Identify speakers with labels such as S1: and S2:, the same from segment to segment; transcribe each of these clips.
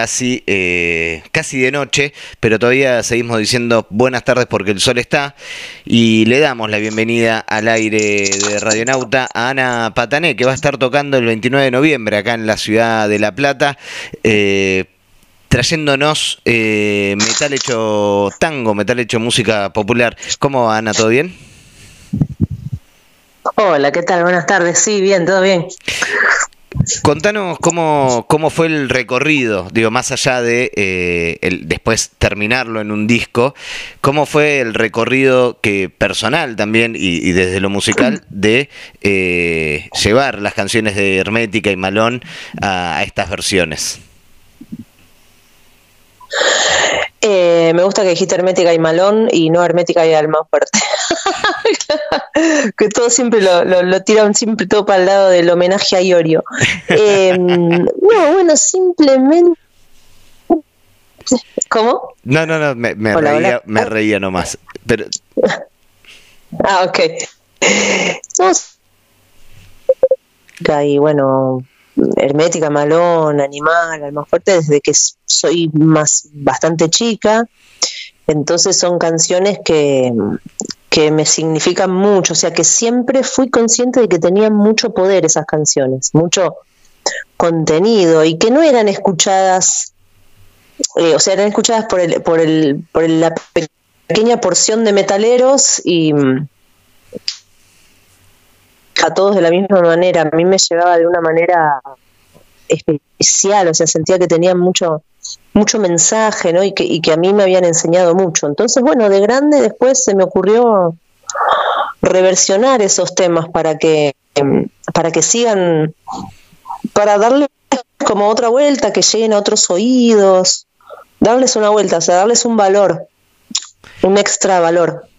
S1: casi, eh, casi de noche, pero todavía seguimos diciendo buenas tardes porque el sol está y le damos la bienvenida al aire de Radionauta a Ana Patané, que va a estar tocando el 29 de noviembre acá en la ciudad de La Plata. Eh, trayéndonos eh, metal hecho tango, metal hecho música popular. ¿Cómo va, Ana? ¿Todo bien?
S2: Hola, ¿qué tal? Buenas tardes. Sí, bien, todo bien.
S1: Contanos cómo, cómo fue el recorrido, digo, más allá de eh, el, después terminarlo en un disco, cómo fue el recorrido que personal también y, desde lo musical de eh, llevar las canciones de Hermética y Malón a estas versiones.
S2: Eh, me gusta que dijiste hermética y malón y no hermética y alma fuerte. que todo siempre lo, lo, tiran siempre todo para el lado del homenaje a Iorio. Em, no, bueno, simplemente. ¿Cómo?
S1: No, no, no, me, reía, me reía nomás. Pero...
S2: ah, ok. y bueno, hermética, malón, animal, alma fuerte, desde que soy más bastante chica. Entonces son canciones que, que me significan mucho, o sea que siempre fui consciente de que tenían mucho poder esas canciones, mucho contenido y que no eran escuchadas, eh, o sea, eran escuchadas por, el, por, el, por la pequeña porción de metaleros y a todos de la misma manera. A mí me llegaba de una manera especial, o sea, sentía que tenían mucho, mucho mensaje, ¿no? Y que, y que a mí me habían enseñado mucho. Entonces, bueno, de grande después se me ocurrió reversionar esos temas para que, para que sigan, para darles como otra vuelta, que lleguen a otros oídos, darles una vuelta, o sea, darles un valor, un extra valor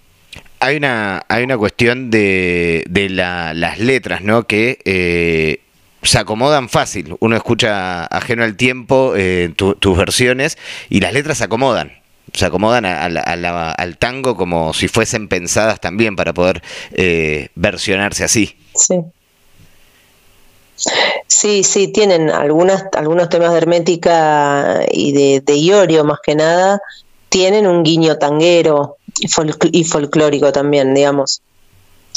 S1: hay una, hay una cuestión de, de las letras, ¿no? Que eh, se acomodan fácil. Uno escucha ajeno al tiempo eh, tus versiones y las letras se acomodan. Se acomodan al tango como si fuesen pensadas también para poder eh, versionarse así.
S2: Sí. Sí, sí, tienen algunas, algunos temas de hermética y de, de Iorio más que nada, tienen un guiño tanguero y folclórico también, digamos.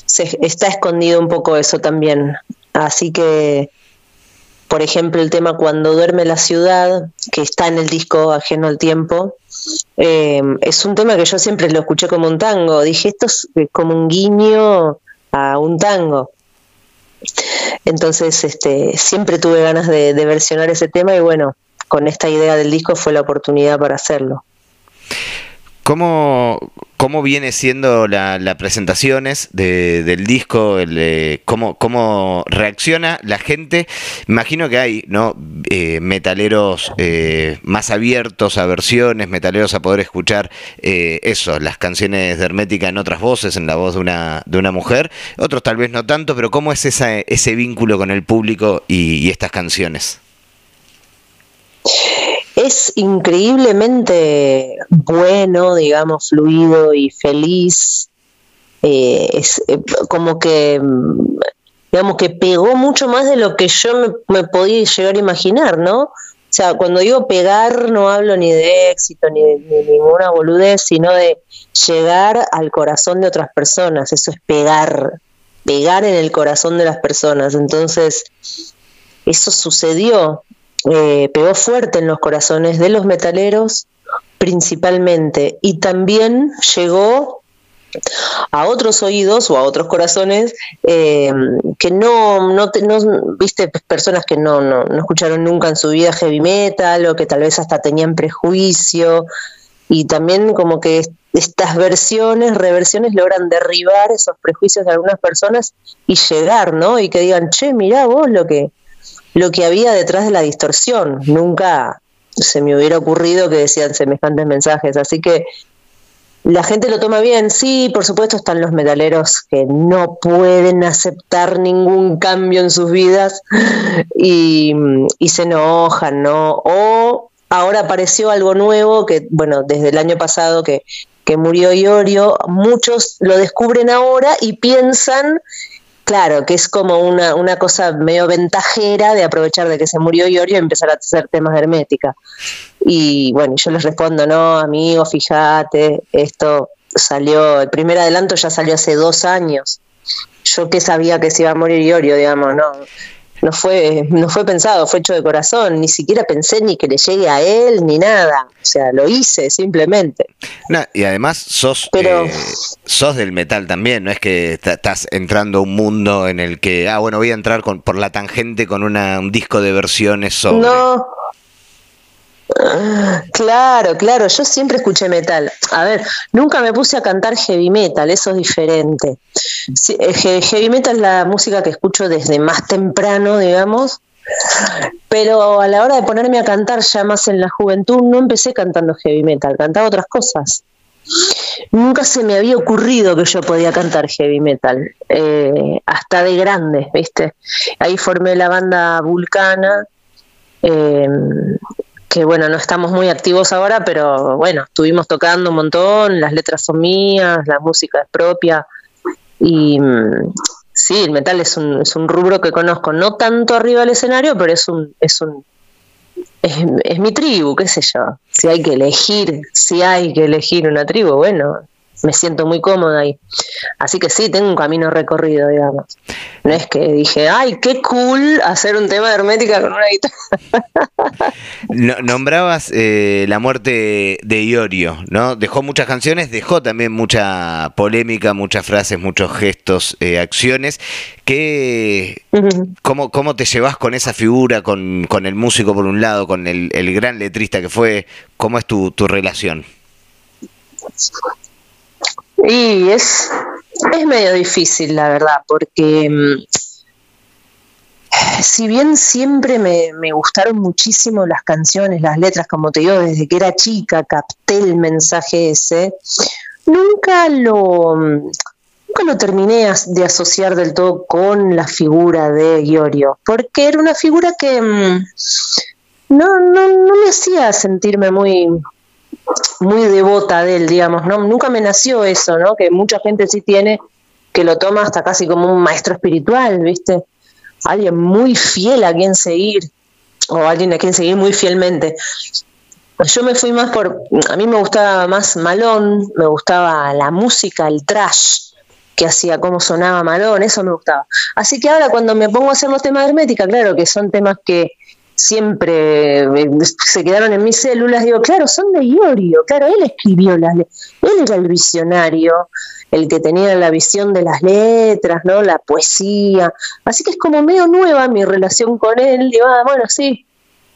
S2: Se, está escondido un poco eso también. Así que, por ejemplo, el tema Cuando duerme la ciudad, que está en el disco Ajeno al Tiempo, eh, es un tema que yo siempre lo escuché como un tango. Dije, esto es como un guiño a un tango. Entonces, este, siempre tuve ganas de versionar ese tema y bueno, con esta idea del disco fue la oportunidad para hacerlo.
S1: ¿Cómo, cómo viene siendo las la presentaciones del disco? El, cómo, ¿Cómo reacciona la gente? Imagino que hay ¿no? Eh, metaleros eh, más abiertos a versiones, metaleros a poder escuchar eh, eso, las canciones de Hermética en otras voces, en la voz de una, de una mujer. Otros tal vez no tanto, pero ¿cómo es esa, ese vínculo con el público y estas canciones?
S2: Es increíblemente bueno, digamos, fluido y feliz. Eh, es eh, como que, digamos, que pegó mucho más de lo que yo me, podía llegar a imaginar, ¿no? O sea, cuando digo pegar no hablo ni de éxito ni de ninguna boludez, sino de llegar al corazón de otras personas. Eso es pegar, pegar en el corazón de las personas. Entonces, eso sucedió eh, pegó fuerte en los corazones de los metaleros principalmente y también llegó a otros oídos o a otros corazones eh, que no, no, viste, personas que no, no, no, escucharon nunca en su vida heavy metal o que tal vez hasta tenían prejuicio y también como que estas versiones, reversiones logran derribar esos prejuicios de algunas personas y llegar, ¿no? Y que digan, che, mirá vos lo que, lo que había detrás de la distorsión. Nunca se me hubiera ocurrido que decían semejantes mensajes. Así que la gente lo toma bien. Sí, por supuesto están los metaleros que no pueden aceptar ningún cambio en sus vidas y, se enojan, ¿no? O ahora apareció algo nuevo que, bueno, desde el año pasado que, que murió Iorio, muchos lo descubren ahora y piensan claro, que es como una, una cosa medio ventajera de aprovechar de que se murió Iorio y empezar a hacer temas de hermética. Y bueno, yo les respondo, no, amigo, fíjate, esto salió, el primer adelanto ya salió hace dos años. Yo que sabía que se iba a morir Iorio, digamos, no no fue, no fue pensado, fue hecho de corazón, ni siquiera pensé ni que le llegue a él ni nada, o sea, lo hice simplemente.
S1: y además sos, eh, sos del metal también, no es que estás entrando a un mundo en el que, ah, bueno, voy a entrar con, por la tangente con una, un disco de versiones sobre...
S2: No, Claro, claro, yo siempre escuché metal. A ver, nunca me puse a cantar heavy metal, eso es diferente. Eh, heavy metal es la música que escucho desde más temprano, digamos, pero a la hora de ponerme a cantar ya más en la juventud, no empecé cantando heavy metal, cantaba otras cosas. Nunca se me había ocurrido que yo podía cantar heavy metal, eh, hasta de grande, ¿viste? Ahí formé la banda Vulcana, eh, que bueno, no estamos muy activos ahora, pero bueno, estuvimos tocando un montón, las letras son mías, la música es propia y mm, sí, el metal es un, es un rubro que conozco, no tanto arriba del escenario, pero es un, es un es, es mi tribu, qué sé yo. Si hay que elegir, si hay que elegir una tribu, bueno, me siento muy cómoda ahí. Así que sí, tengo un camino recorrido, digamos. No es que dije, ay, qué cool hacer un tema de hermética con una
S1: guitarra. nombrabas eh, la muerte de Iorio, ¿no? Dejó muchas canciones, dejó también mucha polémica, muchas frases, muchos gestos, eh, acciones. ¿Qué, cómo, ¿Cómo te llevas con esa figura, con, con el músico por un lado, con el, el gran letrista que fue? ¿Cómo es tu, tu relación?
S2: Y es, es medio difícil, la verdad, porque mm, si bien siempre me, me, gustaron muchísimo las canciones, las letras, como te digo, desde que era chica capté el mensaje ese, nunca lo, nunca lo terminé de asociar del todo con la figura de Iorio, porque era una figura que mm, no, no, no me hacía sentirme muy, muy devota de él, digamos, ¿no? Nunca me nació eso, ¿no? Que mucha gente sí tiene, que lo toma hasta casi como un maestro espiritual, ¿viste? Alguien muy fiel a quien seguir, o alguien a quien seguir muy fielmente. Yo me fui más por, a mí me gustaba más Malón, me gustaba la música, el trash que hacía, cómo sonaba Malón, eso me gustaba. Así que ahora cuando me pongo a hacer los temas de hermética, claro que son temas que siempre eh, se quedaron en mis células, digo, claro, son de Iorio, claro, él escribió las él era el visionario, el que tenía la visión de las letras, ¿no? La poesía. Así que es como medio nueva mi relación con él. Digo, ah, bueno, sí,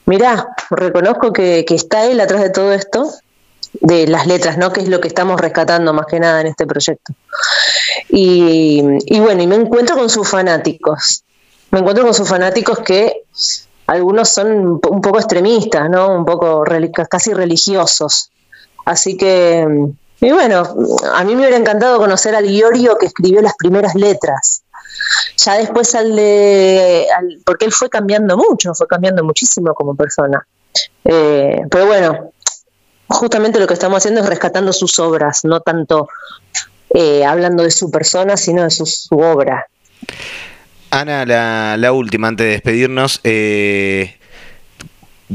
S2: mirá, reconozco que, que está él atrás de todo esto, de las letras, ¿no? Que es lo que estamos rescatando más que nada en este proyecto. Y, y bueno, y me encuentro con sus fanáticos. Me encuentro con sus fanáticos que algunos son un poco extremistas, ¿no? Un poco casi religiosos. Así que, y bueno, a mí me hubiera encantado conocer al Iorio que escribió las primeras letras. Ya después al de, porque él fue cambiando mucho, fue cambiando muchísimo como persona. Eh, pero bueno, justamente lo que estamos haciendo es rescatando sus obras, no tanto eh, hablando de su persona, sino de su obra.
S1: Ana, la, última antes de despedirnos. Eh,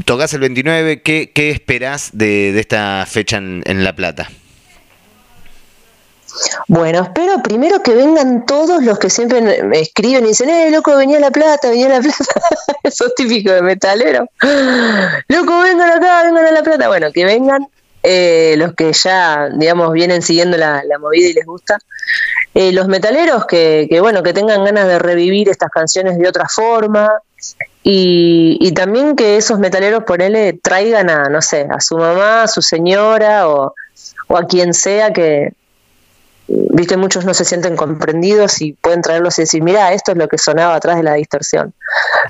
S1: tocas el 29, ¿qué, qué esperás de, esta fecha en, La Plata?
S2: Bueno, espero primero que vengan todos los que siempre me escriben y dicen, eh, loco, venía La Plata, venía La Plata. Eso es típico de metalero. Loco, vengan acá, vengan a La Plata. Bueno, que vengan eh, los que ya, digamos, vienen siguiendo la, movida y les gusta. Eh, los metaleros que, que, bueno, que tengan ganas de revivir estas canciones de otra forma. Y, también que esos metaleros, ponele, traigan a, no sé, a su mamá, a su señora o, o a quien sea que, viste, muchos no se sienten comprendidos y pueden traerlos y decir, mira, esto es lo que sonaba atrás de la distorsión,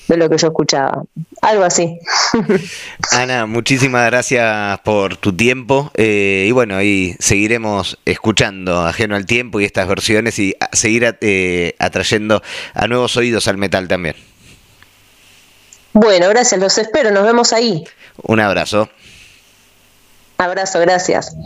S2: de lo que yo escuchaba. Algo así.
S1: Ana, muchísimas gracias por tu tiempo eh, y bueno, ahí seguiremos escuchando ajeno al tiempo y estas versiones y seguir eh, atrayendo a nuevos oídos al metal también.
S2: Bueno, gracias, los espero, nos vemos ahí.
S1: Un abrazo.
S2: Abrazo, gracias.